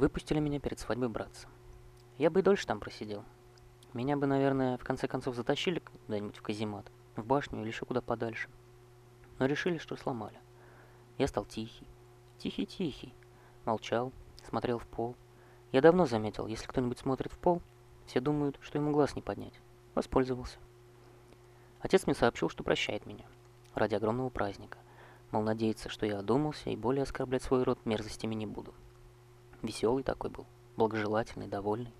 Выпустили меня перед свадьбой братца. Я бы и дольше там просидел. Меня бы, наверное, в конце концов затащили куда-нибудь в каземат, в башню или еще куда подальше. Но решили, что сломали. Я стал тихий, тихий-тихий, молчал, смотрел в пол. Я давно заметил, если кто-нибудь смотрит в пол, все думают, что ему глаз не поднять. Воспользовался. Отец мне сообщил, что прощает меня ради огромного праздника. Мол, надеется, что я одумался и более оскорблять свой род мерзостями не буду. Веселый такой был, благожелательный, довольный.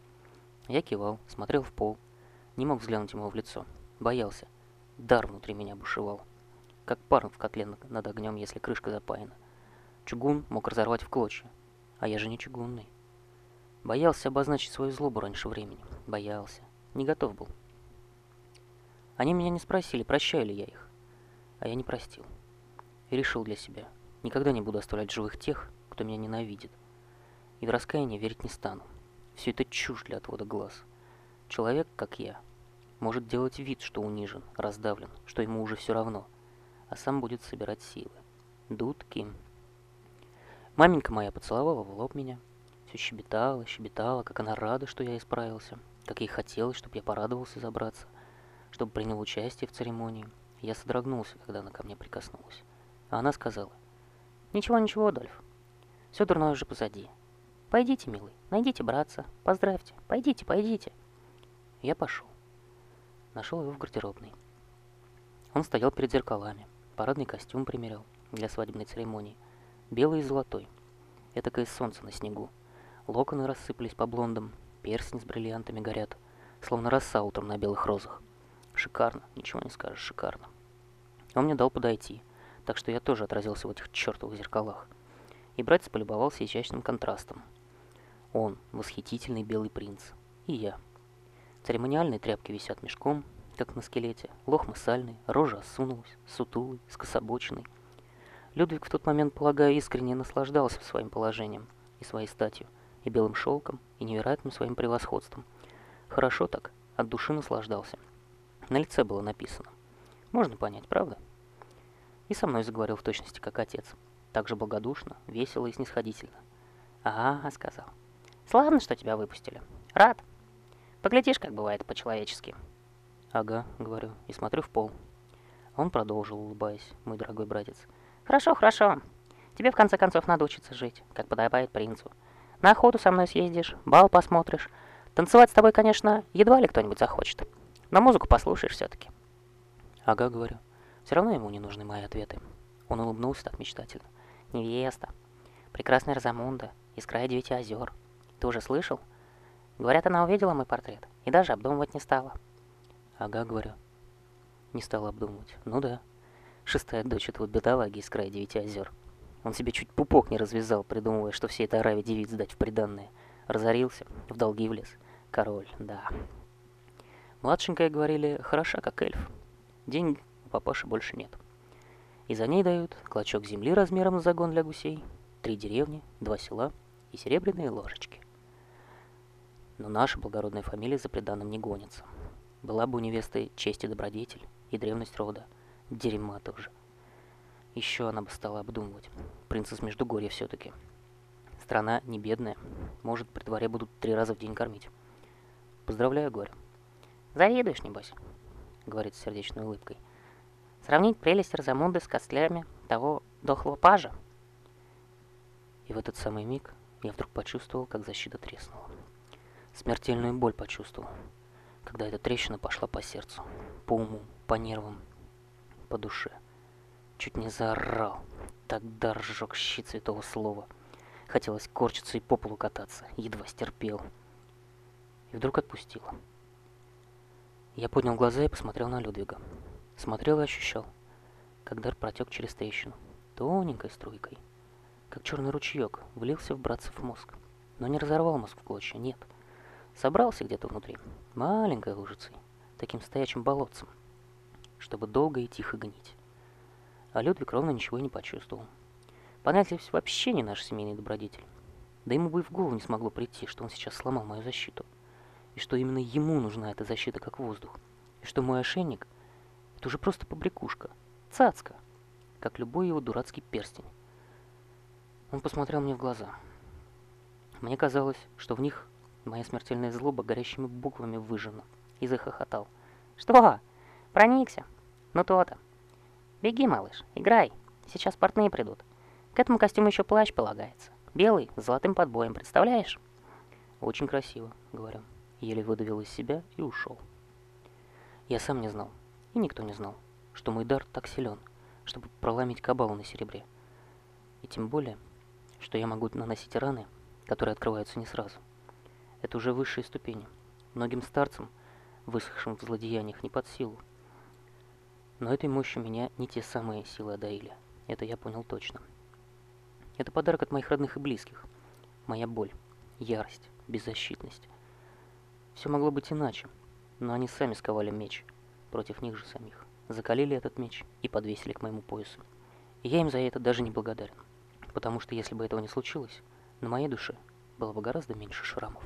Я кивал, смотрел в пол, не мог взглянуть ему в лицо, боялся. Дар внутри меня бушевал, как пар в котле над огнем, если крышка запаяна. Чугун мог разорвать в клочья, а я же не чугунный. Боялся обозначить свою злобу раньше времени, боялся, не готов был. Они меня не спросили, прощаю ли я их, а я не простил. И решил для себя, никогда не буду оставлять живых тех, кто меня ненавидит. И в раскаяние верить не стану. Все это чушь для отвода глаз. Человек, как я, может делать вид, что унижен, раздавлен, что ему уже все равно, а сам будет собирать силы. Дудки. Маменька моя поцеловала в лоб меня, все щебетала, щебетала, как она рада, что я исправился, как ей хотелось, чтобы я порадовался забраться, чтобы принял участие в церемонии. Я содрогнулся, когда она ко мне прикоснулась. А она сказала, «Ничего, ничего, Дольф, все дурное уже позади. Пойдите, милый, найдите братца, поздравьте, пойдите, пойдите». Я пошел. Нашел его в гардеробной. Он стоял перед зеркалами, парадный костюм примерял для свадебной церемонии, белый и золотой, этакое солнце на снегу. Локоны рассыпались по блондам, перстни с бриллиантами горят, словно роса утром на белых розах. Шикарно, ничего не скажешь, шикарно. Он мне дал подойти, так что я тоже отразился в этих чертовых зеркалах. И братец полюбовался изящным контрастом. Он, восхитительный белый принц, и я. Церемониальные тряпки висят мешком, как на скелете, лохмы сальный, рожа осунулась, сутулый, скособоченный. Людвиг в тот момент, полагаю, искренне наслаждался своим положением и своей статью, и белым шелком, и невероятным своим превосходством. Хорошо так, от души наслаждался. На лице было написано. Можно понять, правда? И со мной заговорил в точности как отец. Так же благодушно, весело и снисходительно. «Ага», — сказал. «Славно, что тебя выпустили. Рад. Поглядишь, как бывает по-человечески». «Ага», — говорю, и смотрю в пол. Он продолжил, улыбаясь, мой дорогой братец. «Хорошо, хорошо. Тебе в конце концов надо учиться жить, как подобает принцу. На охоту со мной съездишь, бал посмотришь. Танцевать с тобой, конечно, едва ли кто-нибудь захочет. Но музыку послушаешь все-таки. Ага, говорю. Все равно ему не нужны мои ответы. Он улыбнулся так мечтательно. Невеста. Прекрасная Розамунда. Из края девяти озер. Ты уже слышал? Говорят, она увидела мой портрет и даже обдумывать не стала. Ага, говорю. Не стала обдумывать. Ну да. Шестая дочь этого бедолаги из края девяти озер. Он себе чуть пупок не развязал, придумывая, что все это ораве девиц сдать в приданное. Разорился, в долги влез. Король, да. Младшенькая, говорили, хороша, как эльф. Денег у папаши больше нет. И за ней дают клочок земли размером с загон для гусей, три деревни, два села и серебряные ложечки. Но наша благородная фамилия за преданным не гонится. Была бы у невесты честь и добродетель, и древность рода. Дерьма тоже. Еще она бы стала обдумывать. Принцесс Междугорья все-таки. Страна не бедная. Может, при дворе будут три раза в день кормить. Поздравляю, говорю. «Завидуешь, небось», — говорит с сердечной улыбкой. «Сравнить прелесть Розамунды с костлями того дохлого пажа». И в этот самый миг я вдруг почувствовал, как защита треснула. Смертельную боль почувствовал, когда эта трещина пошла по сердцу, по уму, по нервам, по душе. Чуть не заорал, тогда разжег щит святого слова. Хотелось корчиться и по полу кататься, едва стерпел. И вдруг отпустило. Я поднял глаза и посмотрел на Людвига. Смотрел и ощущал, как дар протек через трещину, тоненькой струйкой, как черный ручеек влился в братцев мозг, но не разорвал мозг в клочья, нет. Собрался где-то внутри, маленькой лужицей, таким стоячим болотцем, чтобы долго и тихо гнить. А Людвиг ровно ничего не почувствовал. Понятливость вообще не наш семейный добродетель. Да ему бы и в голову не смогло прийти, что он сейчас сломал мою защиту и что именно ему нужна эта защита как воздух, и что мой ошейник — это уже просто побрякушка, цацка, как любой его дурацкий перстень. Он посмотрел мне в глаза. Мне казалось, что в них моя смертельная злоба горящими буквами выжжена, и захохотал. «Что? Проникся? Ну то-то. Беги, малыш, играй. Сейчас портные придут. К этому костюму еще плащ полагается. Белый, с золотым подбоем, представляешь?» «Очень красиво», — говорю. Еле выдавил из себя и ушел. Я сам не знал, и никто не знал, что мой дар так силен, чтобы проломить кабалу на серебре. И тем более, что я могу наносить раны, которые открываются не сразу. Это уже высшие ступени. Многим старцам, высохшим в злодеяниях, не под силу. Но этой мощью меня не те самые силы одарили. Это я понял точно. Это подарок от моих родных и близких. Моя боль, ярость, беззащитность. Все могло быть иначе, но они сами сковали меч против них же самих. Закалили этот меч и подвесили к моему поясу. И я им за это даже не благодарен, потому что если бы этого не случилось, на моей душе было бы гораздо меньше шрамов.